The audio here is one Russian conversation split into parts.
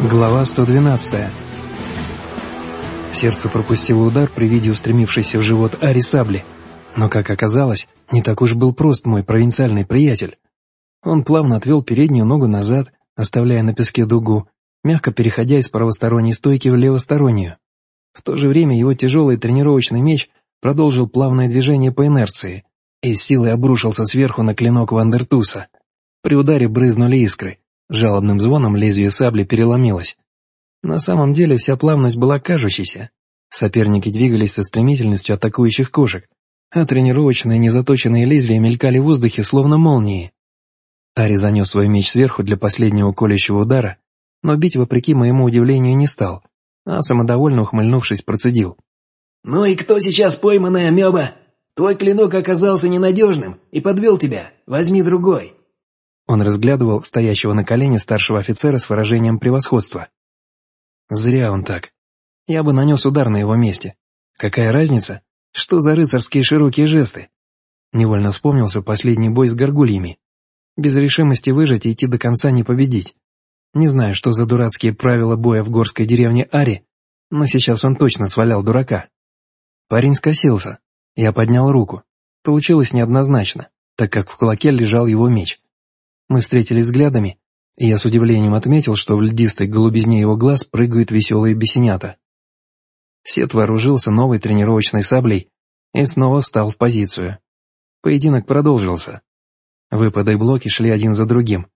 Глава 112. Сердце пропустило удар при виде устремившейся в живот Ари сабли. Но, как оказалось, не так уж был прост мой провинциальный приятель. Он плавно отвел переднюю ногу назад, оставляя на песке дугу, мягко переходя из правосторонней стойки в левостороннюю. В то же время его тяжелый тренировочный меч продолжил плавное движение по инерции и с силой обрушился сверху на клинок Вандертуса. При ударе брызнули искры, Жалобным звоном лезвие сабли переломилось. На самом деле вся плавность была кажущейся. Соперники двигались со стремительностью атакующих кошек, а тренировочные незаточенные лезвия мелькали в воздухе, словно молнии. Ари занес свой меч сверху для последнего колющего удара, но бить, вопреки моему удивлению, не стал, а самодовольно ухмыльнувшись, процедил. «Ну и кто сейчас пойманный амеба? Твой клинок оказался ненадежным и подвел тебя. Возьми другой». Он разглядывал стоящего на колене старшего офицера с выражением превосходства. Зря он так. Я бы нанес удар на его месте. Какая разница? Что за рыцарские широкие жесты? Невольно вспомнился последний бой с горгульями. Без решимости выжить и идти до конца не победить. Не знаю, что за дурацкие правила боя в горской деревне Ари, но сейчас он точно свалял дурака. Парень скосился. Я поднял руку. Получилось неоднозначно, так как в кулаке лежал его меч. Мы встретились взглядами, и я с удивлением отметил, что в льдистой голубизне его глаз прыгают веселые бесенята. Сет вооружился новой тренировочной саблей и снова встал в позицию. Поединок продолжился. Выпады и блоки шли один за другим,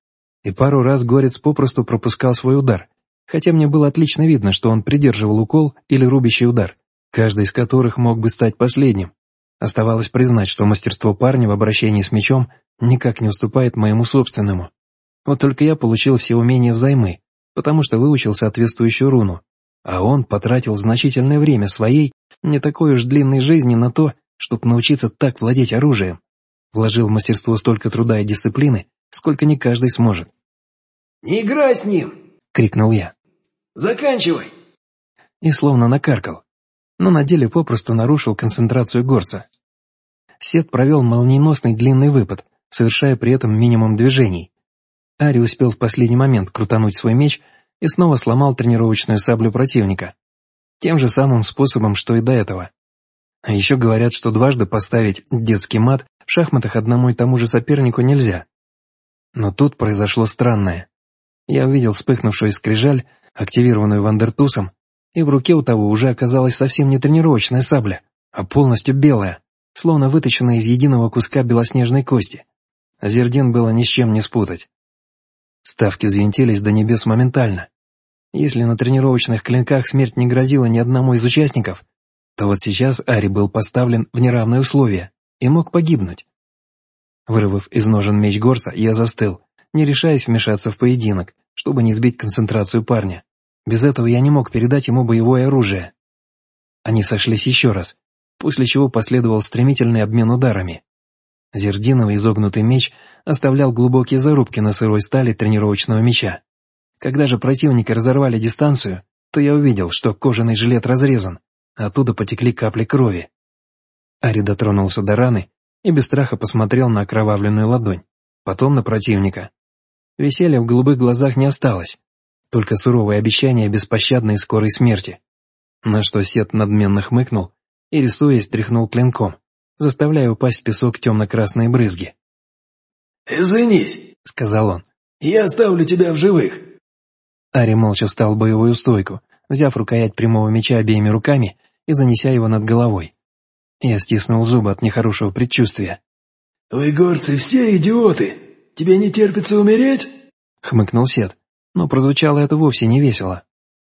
и пару раз Горец попросту пропускал свой удар, хотя мне было отлично видно, что он придерживал укол или рубящий удар, каждый из которых мог бы стать последним. Оставалось признать, что мастерство парня в обращении с мечом никак не уступает моему собственному. Вот только я получил все умения взаймы, потому что выучил соответствующую руну, а он потратил значительное время своей, не такой уж длинной жизни на то, чтобы научиться так владеть оружием. Вложил в мастерство столько труда и дисциплины, сколько не каждый сможет. «Не играй с ним!» — крикнул я. «Заканчивай!» И словно накаркал, но на деле попросту нарушил концентрацию горца. Сет провел молниеносный длинный выпад, совершая при этом минимум движений. Ари успел в последний момент крутануть свой меч и снова сломал тренировочную саблю противника. Тем же самым способом, что и до этого. А еще говорят, что дважды поставить детский мат в шахматах одному и тому же сопернику нельзя. Но тут произошло странное. Я увидел вспыхнувшую скрижаль, активированную Вандертусом, и в руке у того уже оказалась совсем не тренировочная сабля, а полностью белая, словно выточенная из единого куска белоснежной кости. Зердин было ни с чем не спутать. Ставки взвинтились до небес моментально. Если на тренировочных клинках смерть не грозила ни одному из участников, то вот сейчас Ари был поставлен в неравные условия и мог погибнуть. Вырвав из ножен меч Горса, я застыл, не решаясь вмешаться в поединок, чтобы не сбить концентрацию парня. Без этого я не мог передать ему боевое оружие. Они сошлись еще раз, после чего последовал стремительный обмен ударами. Зердиновый изогнутый меч оставлял глубокие зарубки на сырой стали тренировочного меча. Когда же противники разорвали дистанцию, то я увидел, что кожаный жилет разрезан, а оттуда потекли капли крови. Ари дотронулся до раны и без страха посмотрел на окровавленную ладонь, потом на противника. Веселья в голубых глазах не осталось, только суровое обещание беспощадной скорой смерти. На что Сет надменно хмыкнул и, рисуясь, тряхнул клинком заставляя упасть в песок темно-красные брызги. «Извинись», — сказал он, — «я оставлю тебя в живых». Ари молча встал в боевую стойку, взяв рукоять прямого меча обеими руками и занеся его над головой. Я стиснул зубы от нехорошего предчувствия. «Вы, горцы, все идиоты! Тебе не терпится умереть?» — хмыкнул Сет, но прозвучало это вовсе не весело.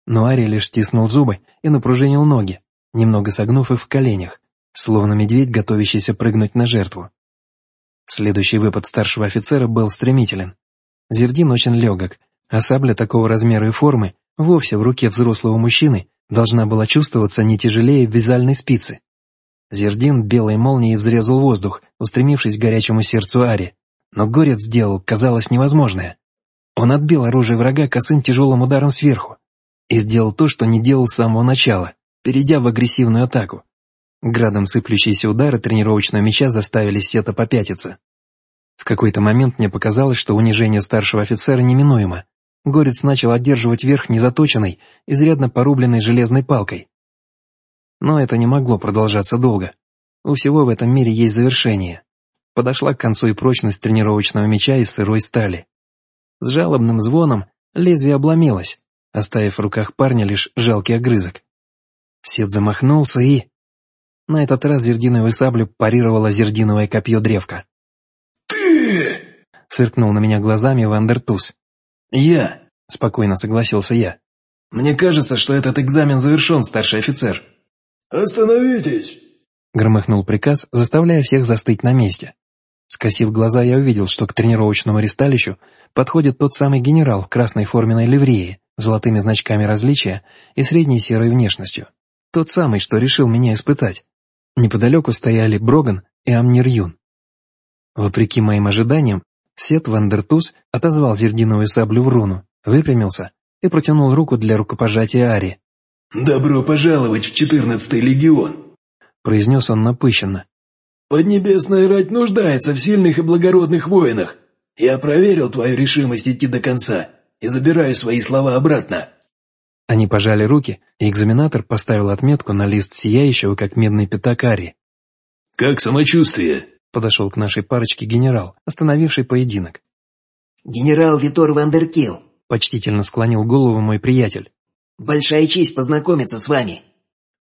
Но Ари лишь стиснул зубы и напружинил ноги, немного согнув их в коленях, словно медведь, готовящийся прыгнуть на жертву. Следующий выпад старшего офицера был стремителен. Зердин очень легок, а сабля такого размера и формы вовсе в руке взрослого мужчины должна была чувствоваться не тяжелее вязальной спицы. Зердин белой молнией взрезал воздух, устремившись к горячему сердцу Ари. Но Горец сделал, казалось, невозможное. Он отбил оружие врага косым тяжелым ударом сверху и сделал то, что не делал с самого начала, перейдя в агрессивную атаку. Градом сыплющиеся удары тренировочного меча заставили Сета попятиться. В какой-то момент мне показалось, что унижение старшего офицера неминуемо. Горец начал одерживать верх незаточенной, изрядно порубленной железной палкой. Но это не могло продолжаться долго. У всего в этом мире есть завершение. Подошла к концу и прочность тренировочного меча из сырой стали. С жалобным звоном лезвие обломилось, оставив в руках парня лишь жалкий огрызок. Сет замахнулся и... На этот раз зердиновую саблю парировало зердиновое копье древка. «Ты!» — сверкнул на меня глазами Вандертус. «Я!» — спокойно согласился я. «Мне кажется, что этот экзамен завершен, старший офицер». «Остановитесь!» — громыхнул приказ, заставляя всех застыть на месте. Скосив глаза, я увидел, что к тренировочному ристалищу подходит тот самый генерал в красной форменной ливреи, золотыми значками различия и средней серой внешностью. Тот самый, что решил меня испытать. Неподалеку стояли Броган и Амнир Юн. Вопреки моим ожиданиям, Сет Вандертус отозвал зердиновую саблю в руну, выпрямился и протянул руку для рукопожатия Ари. «Добро пожаловать в четырнадцатый легион!» произнес он напыщенно. «Поднебесная рать нуждается в сильных и благородных воинах. Я проверил твою решимость идти до конца и забираю свои слова обратно». Они пожали руки, и экзаменатор поставил отметку на лист сияющего, как медный пятак Ари. «Как самочувствие?» Подошел к нашей парочке генерал, остановивший поединок. «Генерал Витор Вандеркил», — почтительно склонил голову мой приятель. «Большая честь познакомиться с вами».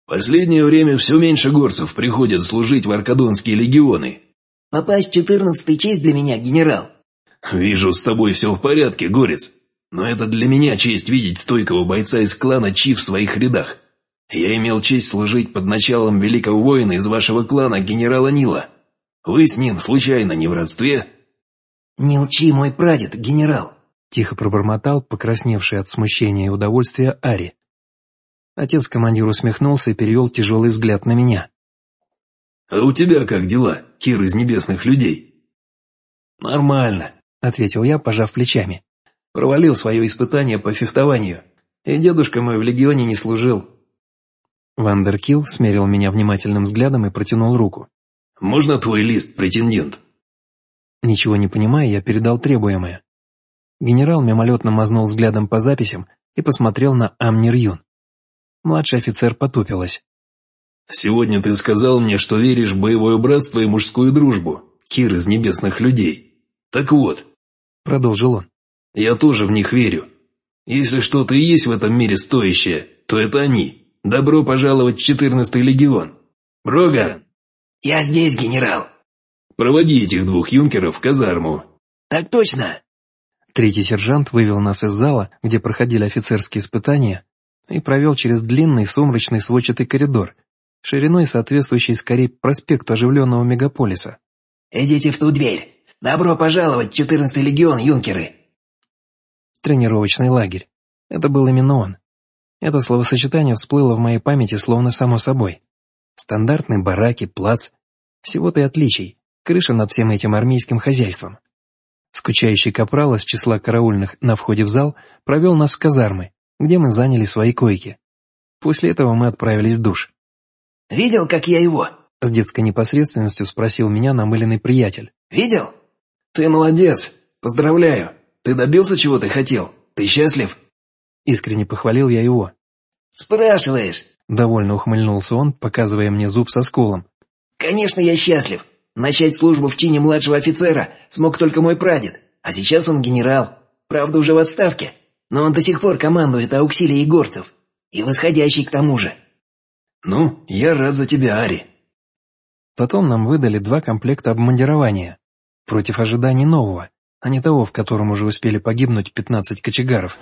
«Последнее время все меньше горцев приходят служить в Аркадонские легионы». «Попасть в четырнадцатый честь для меня, генерал». «Вижу, с тобой все в порядке, горец. Но это для меня честь видеть стойкого бойца из клана Чи в своих рядах. Я имел честь служить под началом великого воина из вашего клана, генерала Нила». Вы с ним, случайно, не в родстве?» «Не лчи, мой прадед, генерал!» Тихо пробормотал, покрасневший от смущения и удовольствия Ари. Отец-командир усмехнулся и перевел тяжелый взгляд на меня. «А у тебя как дела, Кир из небесных людей?» «Нормально», — ответил я, пожав плечами. «Провалил свое испытание по фехтованию, и дедушка мой в легионе не служил». Вандеркилл смерил меня внимательным взглядом и протянул руку. Можно твой лист, претендент?» Ничего не понимая, я передал требуемое. Генерал мимолетно мазнул взглядом по записям и посмотрел на Амнир Юн. Младший офицер потупилась. «Сегодня ты сказал мне, что веришь в боевое братство и мужскую дружбу, Кир из небесных людей. Так вот», — продолжил он, — «я тоже в них верю. Если что-то и есть в этом мире стоящее, то это они. Добро пожаловать в четырнадцатый легион. Броган!» «Я здесь, генерал». «Проводи этих двух юнкеров в казарму». «Так точно». Третий сержант вывел нас из зала, где проходили офицерские испытания, и провел через длинный сумрачный сводчатый коридор, шириной соответствующий скорее проспекту оживленного мегаполиса. «Идите в ту дверь. Добро пожаловать в 14-й легион, юнкеры!» Тренировочный лагерь. Это был именно он. Это словосочетание всплыло в моей памяти словно само собой. Стандартные бараки, плац. Всего-то и отличий. Крыша над всем этим армейским хозяйством. Скучающий капрал из числа караульных на входе в зал провел нас в казармы, где мы заняли свои койки. После этого мы отправились в душ. «Видел, как я его?» С детской непосредственностью спросил меня намыленный приятель. «Видел?» «Ты молодец! Поздравляю! Ты добился, чего ты хотел? Ты счастлив?» Искренне похвалил я его. «Спрашиваешь?» Довольно ухмыльнулся он, показывая мне зуб со сколом. «Конечно, я счастлив. Начать службу в чине младшего офицера смог только мой прадед, а сейчас он генерал. Правда, уже в отставке, но он до сих пор командует ауксилией горцев. И восходящий к тому же». «Ну, я рад за тебя, Ари». Потом нам выдали два комплекта обмундирования. Против ожиданий нового, а не того, в котором уже успели погибнуть пятнадцать кочегаров.